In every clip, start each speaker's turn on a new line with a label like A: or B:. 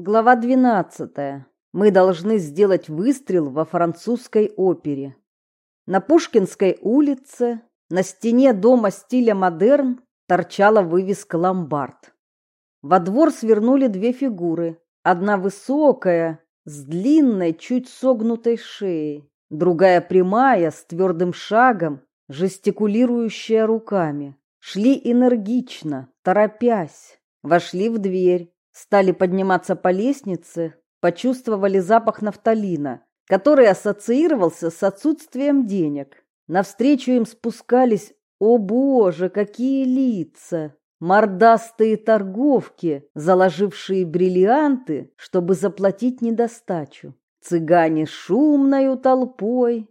A: Глава 12. Мы должны сделать выстрел во французской опере. На Пушкинской улице, на стене дома стиля модерн, торчала вывеска «Ломбард». Во двор свернули две фигуры. Одна высокая, с длинной, чуть согнутой шеей, другая прямая, с твердым шагом, жестикулирующая руками. Шли энергично, торопясь, вошли в дверь стали подниматься по лестнице, почувствовали запах нафталина, который ассоциировался с отсутствием денег. Навстречу им спускались, о боже, какие лица! Мордастые торговки, заложившие бриллианты, чтобы заплатить недостачу. Цыгане шумною толпой,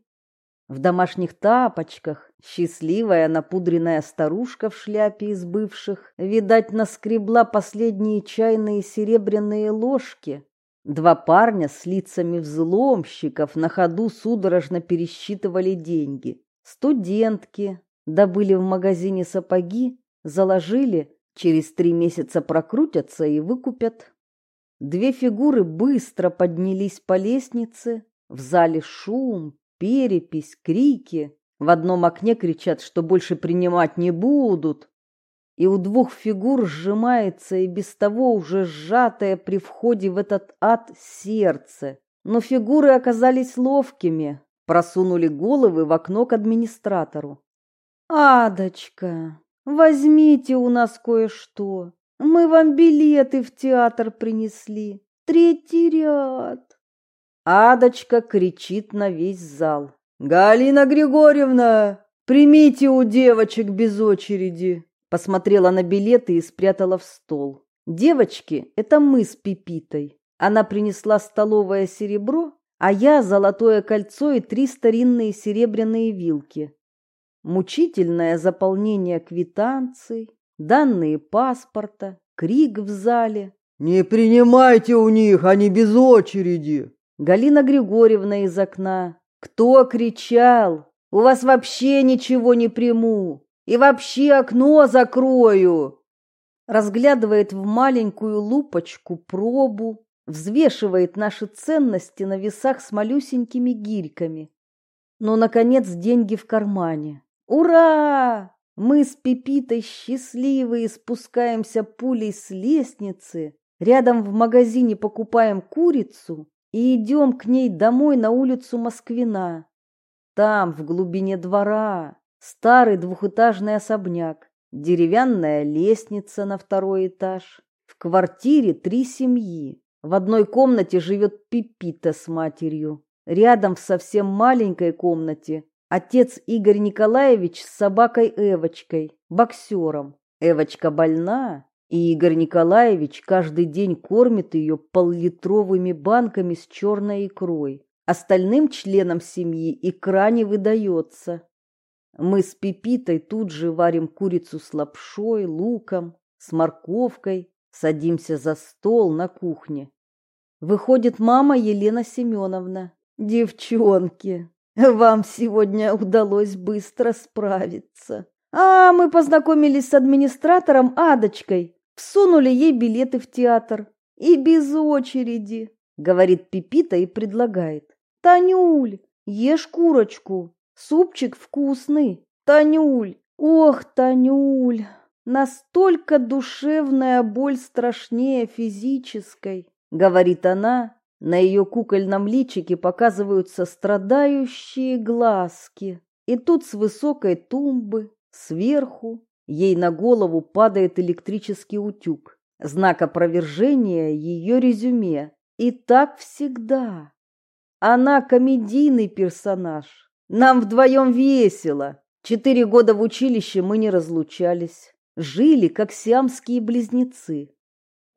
A: в домашних тапочках, счастливая напудренная старушка в шляпе из бывших, видать, наскребла последние чайные серебряные ложки. Два парня с лицами взломщиков на ходу судорожно пересчитывали деньги. Студентки добыли в магазине сапоги, заложили, через три месяца прокрутятся и выкупят. Две фигуры быстро поднялись по лестнице, в зале шум, перепись, крики. В одном окне кричат, что больше принимать не будут. И у двух фигур сжимается и без того уже сжатое при входе в этот ад сердце. Но фигуры оказались ловкими, просунули головы в окно к администратору. «Адочка, возьмите у нас кое-что. Мы вам билеты в театр принесли. Третий ряд». Адочка кричит на весь зал. «Галина Григорьевна, примите у девочек без очереди!» Посмотрела на билеты и спрятала в стол. «Девочки, это мы с Пипитой. Она принесла столовое серебро, а я золотое кольцо и три старинные серебряные вилки. Мучительное заполнение квитанций, данные паспорта, крик в зале.
B: «Не принимайте у них, они без очереди!»
A: Галина Григорьевна из окна. Кто кричал? У вас вообще ничего не приму. И вообще окно закрою. Разглядывает в маленькую лупочку пробу, взвешивает наши ценности на весах с малюсенькими гирьками. Но, наконец, деньги в кармане. Ура! Мы с Пепитой счастливые спускаемся пулей с лестницы, рядом в магазине покупаем курицу, и идем к ней домой на улицу Москвина. Там, в глубине двора, старый двухэтажный особняк, деревянная лестница на второй этаж. В квартире три семьи. В одной комнате живет Пипита с матерью. Рядом в совсем маленькой комнате отец Игорь Николаевич с собакой Эвочкой, боксером. Эвочка больна, и Игорь Николаевич каждый день кормит ее поллитровыми банками с черной икрой. Остальным членам семьи икра не выдается. Мы с Пепитой тут же варим курицу с лапшой, луком, с морковкой, садимся за стол на кухне. Выходит мама Елена Семеновна. Девчонки, вам сегодня удалось быстро справиться. А мы познакомились с администратором Адочкой, Всунули ей билеты в театр. И без очереди, говорит Пипита и предлагает. Танюль, ешь курочку. Супчик вкусный. Танюль, ох, Танюль, настолько душевная боль страшнее физической, говорит она. На ее кукольном личике показываются страдающие глазки. И тут с высокой тумбы, сверху, Ей на голову падает электрический утюг. Знак опровержения ее резюме. И так всегда. Она комедийный персонаж. Нам вдвоем весело. Четыре года в училище мы не разлучались. Жили, как сиамские близнецы.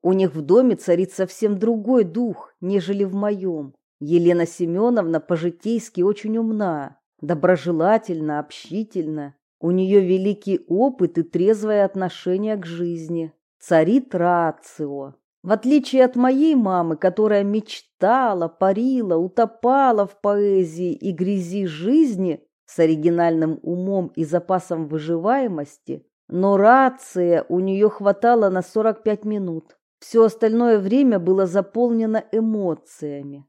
A: У них в доме царит совсем другой дух, нежели в моем. Елена Семеновна по-житейски очень умна, доброжелательна, общительна. У нее великий опыт и трезвое отношение к жизни. Царит рацио. В отличие от моей мамы, которая мечтала, парила, утопала в поэзии и грязи жизни с оригинальным умом и запасом выживаемости, но рация у нее хватало на 45 минут. Все остальное время было заполнено эмоциями.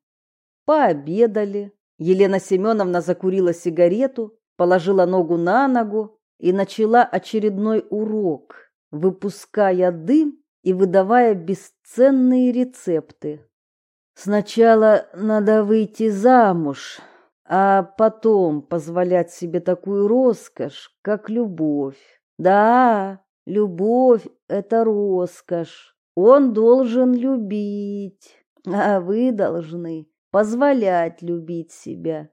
A: Пообедали. Елена Семеновна закурила сигарету, положила ногу на ногу и начала очередной урок, выпуская дым и выдавая бесценные рецепты. Сначала надо выйти замуж, а потом позволять себе такую роскошь, как любовь. Да, любовь — это роскошь. Он должен любить, а вы должны позволять любить себя.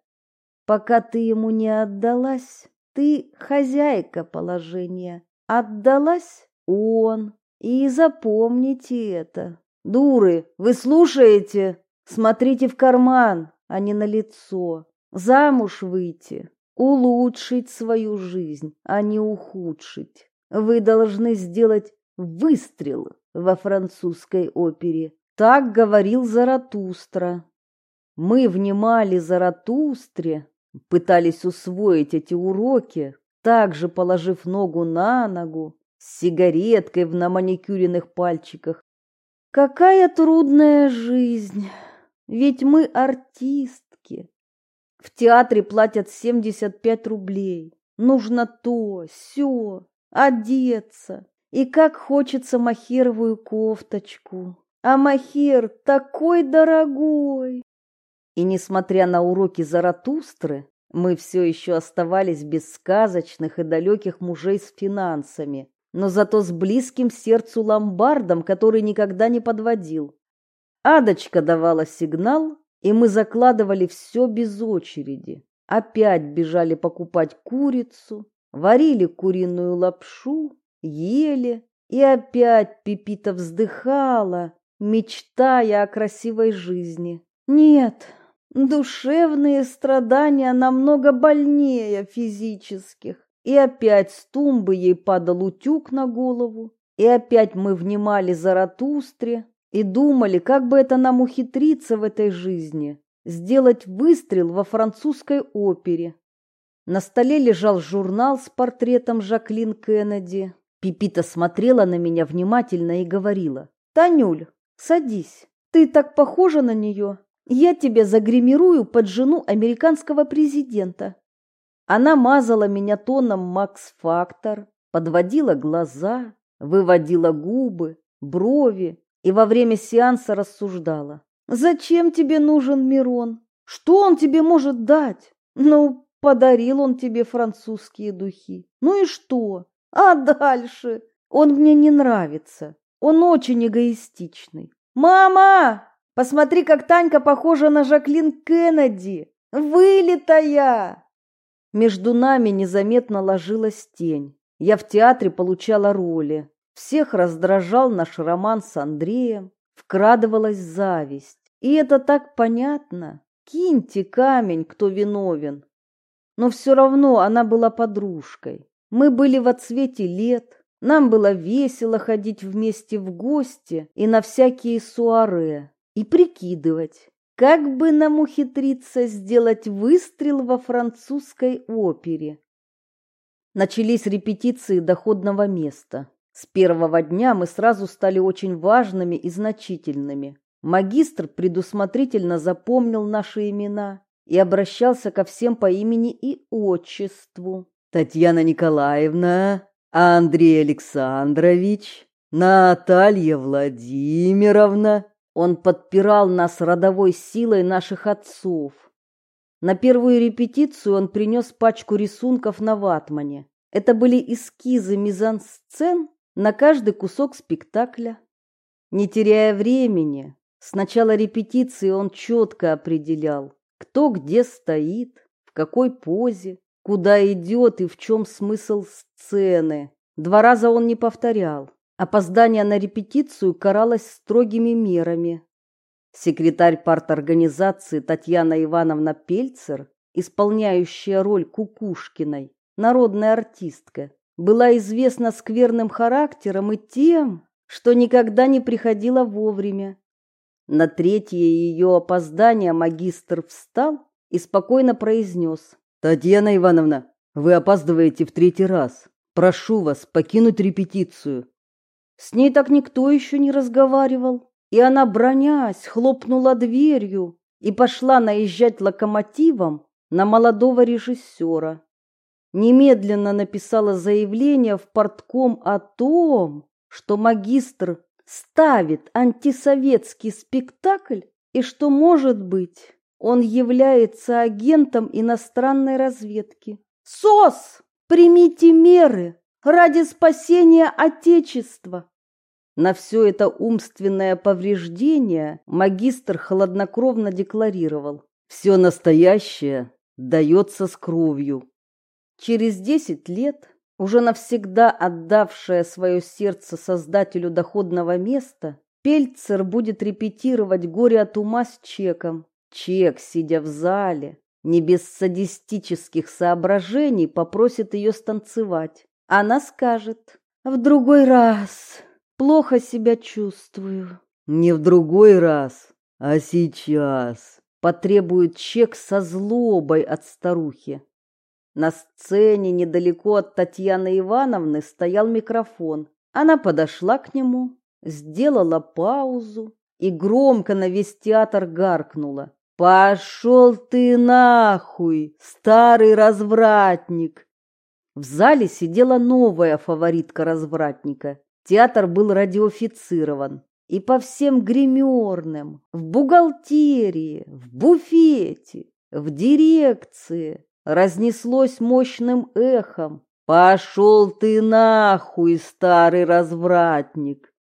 A: Пока ты ему не отдалась, ты хозяйка положения. Отдалась он. И запомните это. Дуры, вы слушаете? Смотрите в карман, а не на лицо. Замуж выйти, улучшить свою жизнь, а не ухудшить. Вы должны сделать выстрел во французской опере. Так говорил Заратустра. Мы внимали Заратустре, пытались усвоить эти уроки, также положив ногу на ногу, с сигареткой в на маникюренных пальчиках. Какая трудная жизнь, ведь мы артистки. В театре платят 75 рублей. Нужно то, все, одеться. И как хочется махеровую кофточку. А махер такой дорогой. И несмотря на уроки Заратустры, мы все еще оставались без сказочных и далеких мужей с финансами, но зато с близким сердцу ломбардом, который никогда не подводил. Адочка давала сигнал, и мы закладывали все без очереди. Опять бежали покупать курицу, варили куриную лапшу, ели, и опять Пипита вздыхала, мечтая о красивой жизни. Нет, душевные страдания намного больнее физических. И опять с тумбы ей падал утюг на голову, и опять мы внимали Заратустре и думали, как бы это нам ухитриться в этой жизни, сделать выстрел во французской опере. На столе лежал журнал с портретом Жаклин Кеннеди. Пипита смотрела на меня внимательно и говорила, «Танюль, садись, ты так похожа на нее. Я тебя загримирую под жену американского президента. Она мазала меня тоном Макс Фактор, подводила глаза, выводила губы, брови и во время сеанса рассуждала. «Зачем тебе нужен Мирон? Что он тебе может дать? Ну, подарил он тебе французские духи. Ну и что? А дальше? Он мне не нравится. Он очень эгоистичный. Мама, посмотри, как Танька похожа на Жаклин Кеннеди. Вылитая!» Между нами незаметно ложилась тень. Я в театре получала роли. Всех раздражал наш роман с Андреем. Вкрадывалась зависть. И это так понятно. Киньте камень, кто виновен. Но все равно она была подружкой. Мы были в отсвете лет. Нам было весело ходить вместе в гости и на всякие суаре. И прикидывать, как бы нам ухитриться сделать выстрел во французской опере? Начались репетиции доходного места. С первого дня мы сразу стали очень важными и значительными. Магистр предусмотрительно запомнил наши имена и обращался ко всем по имени и отчеству.
B: Татьяна Николаевна, Андрей Александрович, Наталья Владимировна.
A: Он подпирал нас родовой силой наших отцов. На первую репетицию он принес пачку рисунков на ватмане. Это были эскизы мизансцен на каждый кусок спектакля. Не теряя времени, с начала репетиции он четко определял, кто где стоит, в какой позе, куда идет и в чем смысл сцены. Два раза он не повторял. Опоздание на репетицию каралось строгими мерами. Секретарь парторганизации Татьяна Ивановна Пельцер, исполняющая роль Кукушкиной, народная артистка, была известна скверным характером и тем, что никогда не приходила вовремя. На третье ее опоздание магистр встал и спокойно произнес.
B: «Татьяна Ивановна, вы опаздываете в третий раз. Прошу вас покинуть репетицию».
A: С ней так никто еще не разговаривал. И она, бронясь, хлопнула дверью и пошла наезжать локомотивом на молодого режиссера. Немедленно написала заявление в портком о том, что магистр ставит антисоветский спектакль и что, может быть, он является агентом иностранной разведки. СОС! Примите меры ради спасения Отечества! На все это умственное повреждение магистр хладнокровно декларировал. Все настоящее дается с кровью. Через десять лет, уже навсегда отдавшая свое сердце создателю доходного места, Пельцер будет репетировать горе от ума с чеком. Чек, сидя в зале, не без садистических соображений, попросит ее станцевать. Она скажет «В другой раз». Плохо себя чувствую.
B: Не в другой раз, а сейчас.
A: Потребует чек со злобой от старухи. На сцене недалеко от Татьяны Ивановны стоял микрофон. Она подошла к нему, сделала паузу и громко на весь театр гаркнула. «Пошел ты нахуй, старый развратник!» В зале сидела новая фаворитка развратника Театр был радиофицирован. И по всем гримерным, в бухгалтерии, в буфете, в дирекции разнеслось мощным эхом. «Пошел ты нахуй, старый развратник!»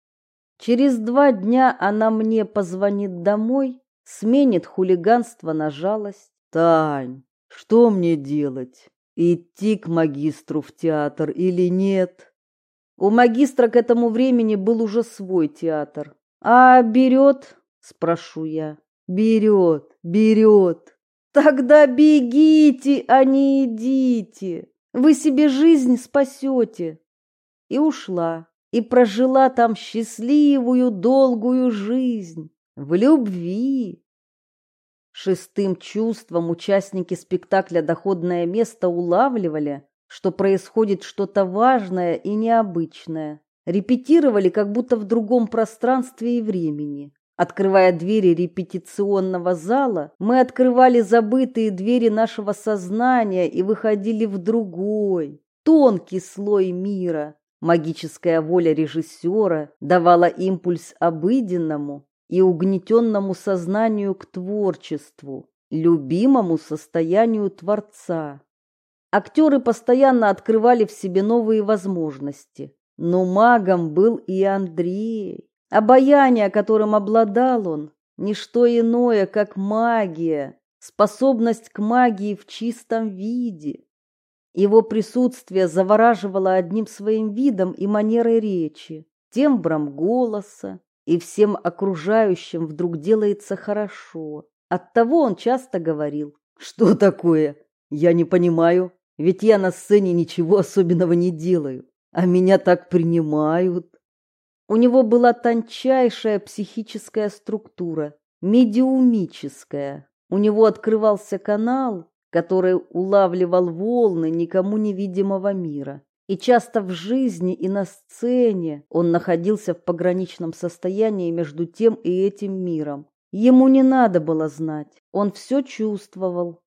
A: Через два дня она мне позвонит домой, сменит хулиганство на жалость.
B: «Тань, что мне делать? Идти к магистру в театр или нет?»
A: У магистра к этому времени был уже свой театр. А берет? Спрошу я.
B: Берет, берет.
A: Тогда бегите, а не идите. Вы себе жизнь спасете. И ушла, и прожила там счастливую долгую жизнь в любви. Шестым чувством участники спектакля «Доходное место» улавливали, что происходит что-то важное и необычное. Репетировали как будто в другом пространстве и времени. Открывая двери репетиционного зала, мы открывали забытые двери нашего сознания и выходили в другой, тонкий слой мира. Магическая воля режиссера давала импульс обыденному и угнетенному сознанию к творчеству, любимому состоянию Творца. Актеры постоянно открывали в себе новые возможности. Но магом был и Андрей. Обаяние, которым обладал он, не что иное, как магия, способность к магии в чистом виде. Его присутствие завораживало одним своим видом и манерой речи, тембром голоса, и всем окружающим вдруг делается хорошо. Оттого он часто говорил:
B: "Что такое? Я не понимаю. Ведь я на сцене ничего особенного не делаю, а меня так принимают.
A: У него была тончайшая психическая структура, медиумическая. У него открывался канал, который улавливал волны никому невидимого мира. И часто в жизни и на сцене он находился в пограничном состоянии между тем и этим миром. Ему не надо было знать, он все чувствовал,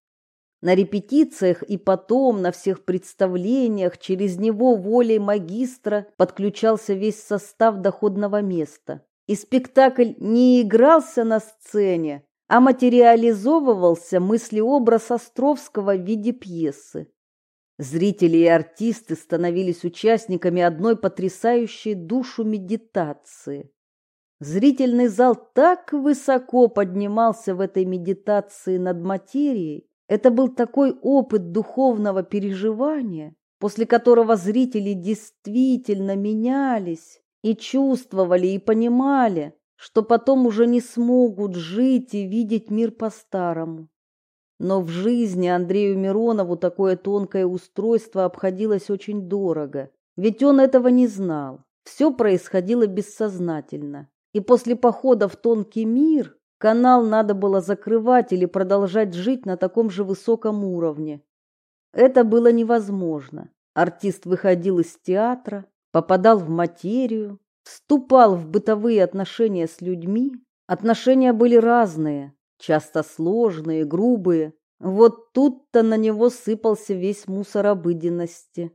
A: на репетициях и потом на всех представлениях через него волей магистра подключался весь состав доходного места. И спектакль не игрался на сцене, а материализовывался мыслеобраз Островского в виде пьесы. Зрители и артисты становились участниками одной потрясающей душу медитации. Зрительный зал так высоко поднимался в этой медитации над материей, это был такой опыт духовного переживания, после которого зрители действительно менялись и чувствовали и понимали, что потом уже не смогут жить и видеть мир по-старому. Но в жизни Андрею Миронову такое тонкое устройство обходилось очень дорого, ведь он этого не знал. Все происходило бессознательно. И после похода в тонкий мир Канал надо было закрывать или продолжать жить на таком же высоком уровне. Это было невозможно. Артист выходил из театра, попадал в материю, вступал в бытовые отношения с людьми, отношения были разные, часто сложные, грубые. Вот тут-то на него сыпался весь мусор обыденности.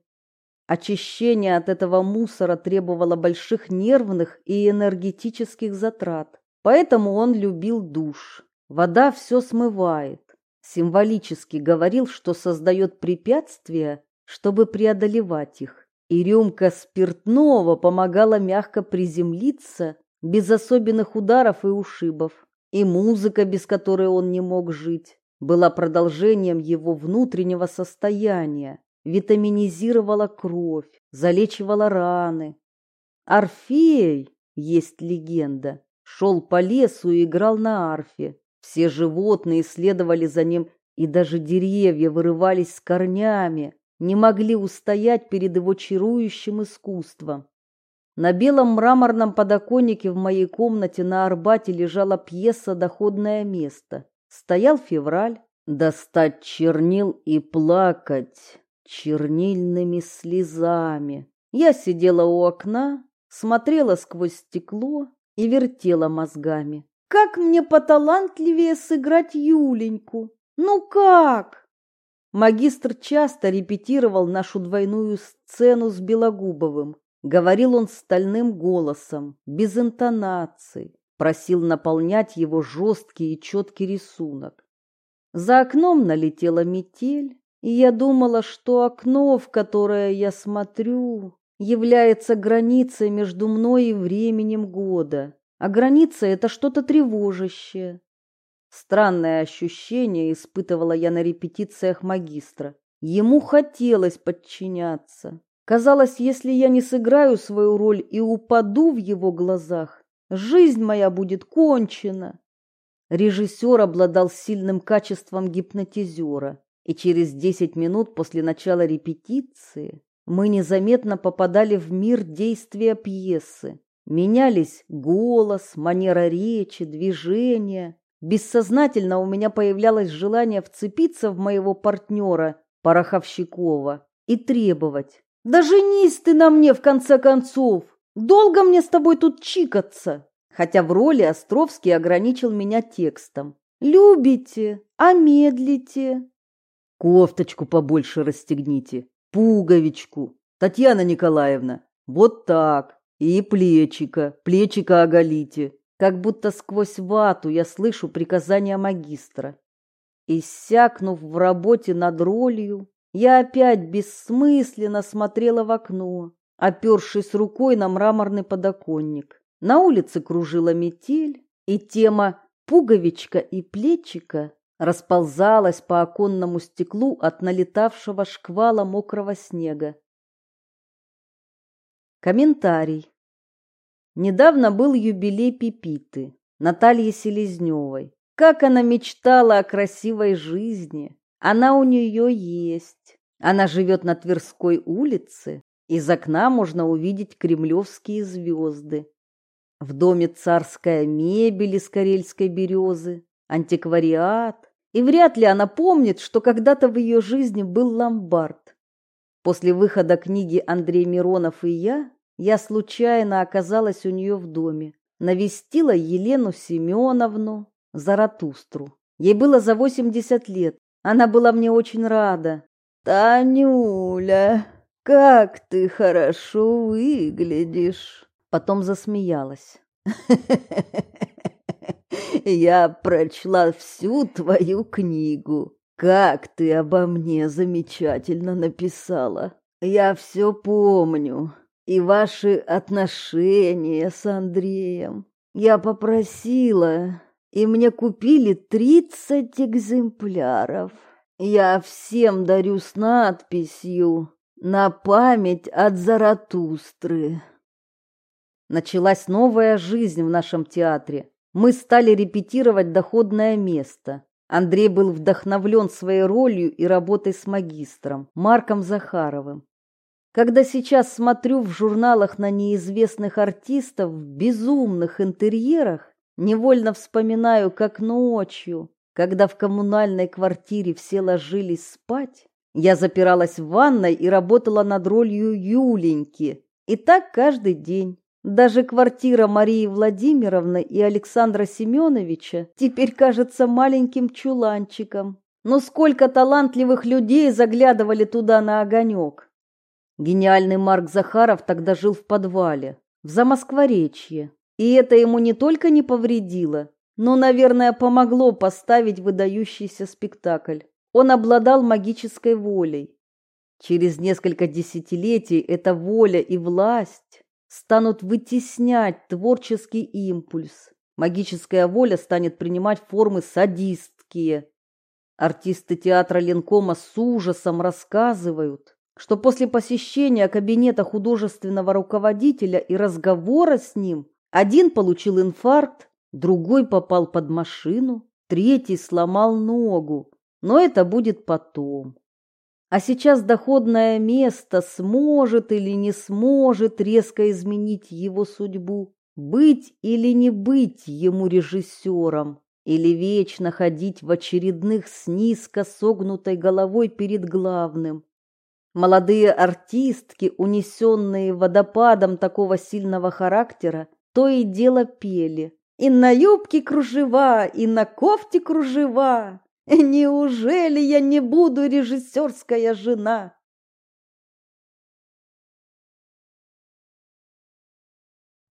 A: Очищение от этого мусора требовало больших нервных и энергетических затрат. Поэтому он любил душ. Вода все смывает. Символически говорил, что создает препятствия, чтобы преодолевать их. И рюмка спиртного помогала мягко приземлиться, без особенных ударов и ушибов. И музыка, без которой он не мог жить, была продолжением его внутреннего состояния, витаминизировала кровь, залечивала раны. Орфей, есть легенда, шел по лесу и играл на арфе. Все животные следовали за ним, и даже деревья вырывались с корнями, не могли устоять перед его чарующим искусством. На белом мраморном подоконнике в моей комнате на Арбате лежала пьеса «Доходное место». Стоял февраль. Достать чернил и плакать чернильными слезами. Я сидела у окна, смотрела сквозь стекло и вертела мозгами. Как мне поталантливее сыграть Юленьку? Ну как? Магистр часто репетировал нашу двойную сцену с Белогубовым. Говорил он стальным голосом, без интонаций, просил наполнять его жесткий и четкий рисунок. За окном налетела метель, и я думала, что окно, в которое я смотрю, является границей между мной и временем года. А граница — это что-то тревожащее. Странное ощущение испытывала я на репетициях магистра. Ему хотелось подчиняться. Казалось, если я не сыграю свою роль и упаду в его глазах, жизнь моя будет кончена. Режиссер обладал сильным качеством гипнотизера и через десять минут после начала репетиции мы незаметно попадали в мир действия пьесы. Менялись голос, манера речи, движения. Бессознательно у меня появлялось желание вцепиться в моего партнера, Пороховщикова, и требовать. «Да женись ты на мне, в конце концов! Долго мне с тобой тут чикаться!» Хотя в роли Островский ограничил меня текстом. «Любите, а медлите,
B: Кофточку побольше расстегните, пуговичку. Татьяна Николаевна, вот так. И плечика, плечика оголите.
A: Как будто сквозь вату я слышу приказания магистра. Иссякнув в работе над ролью, я опять бессмысленно смотрела в окно, опершись рукой на мраморный подоконник. На улице кружила метель, и тема «пуговичка и плечика» расползалась по оконному стеклу от налетавшего шквала мокрого снега. Комментарий. Недавно был юбилей Пипиты, Натальи Селезневой. Как она мечтала о красивой жизни. Она у нее есть. Она живет на Тверской улице. Из окна можно увидеть кремлевские звезды. В доме царская мебель из карельской березы, антиквариат, и вряд ли она помнит, что когда-то в ее жизни был ломбард. После выхода книги Андрей Миронов и я, я случайно оказалась у нее в доме. Навестила Елену Семеновну Заратустру. Ей было за 80 лет. Она была мне очень рада. «Танюля, как ты хорошо выглядишь!» Потом засмеялась. Я прочла всю твою книгу. Как ты обо мне замечательно написала. Я все помню. И ваши отношения с Андреем. Я попросила, и мне купили тридцать экземпляров. Я всем дарю с надписью «На память от Заратустры». Началась новая жизнь в нашем театре. Мы стали репетировать доходное место. Андрей был вдохновлен своей ролью и работой с магистром Марком Захаровым. Когда сейчас смотрю в журналах на неизвестных артистов в безумных интерьерах, невольно вспоминаю, как ночью, когда в коммунальной квартире все ложились спать, я запиралась в ванной и работала над ролью Юленьки. И так каждый день. Даже квартира Марии Владимировны и Александра Семеновича теперь кажется маленьким чуланчиком. Но сколько талантливых людей заглядывали туда на огонек. Гениальный Марк Захаров тогда жил в подвале, в Замоскворечье. И это ему не только не повредило, но, наверное, помогло поставить выдающийся спектакль. Он обладал магической волей. Через несколько десятилетий эта воля и власть станут вытеснять творческий импульс. Магическая воля станет принимать формы садистские. Артисты театра Ленкома с ужасом рассказывают, что после посещения кабинета художественного руководителя и разговора с ним один получил инфаркт, другой попал под машину, третий сломал ногу. Но это будет потом. А сейчас доходное место сможет или не сможет резко изменить его судьбу, быть или не быть ему режиссером, или вечно ходить в очередных с низко согнутой головой перед главным. Молодые артистки, унесенные водопадом такого сильного характера, то и дело пели. И на юбке кружева, и на кофте кружева, Неужели я не буду режиссерская жена?